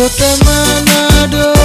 Kota Manado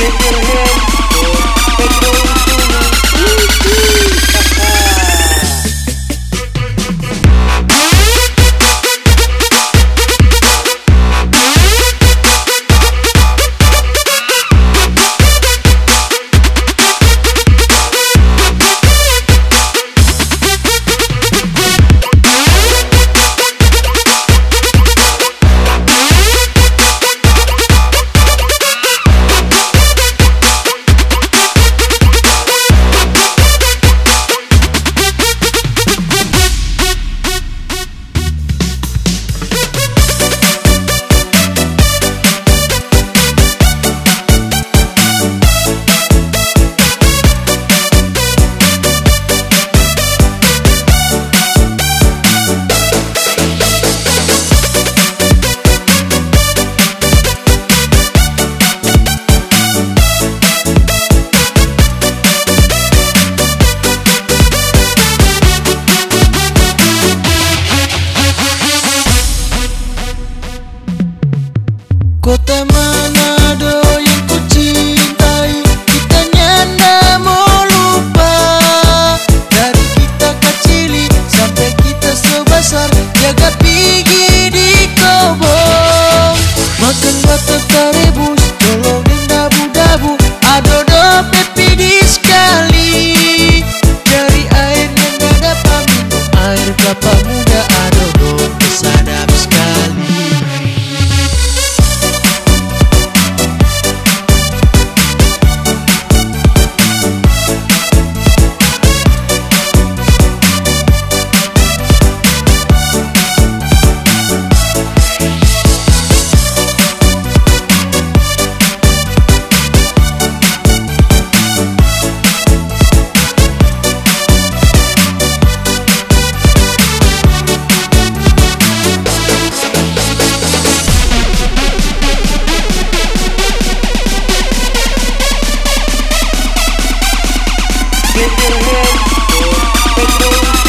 Get get your head, get your head.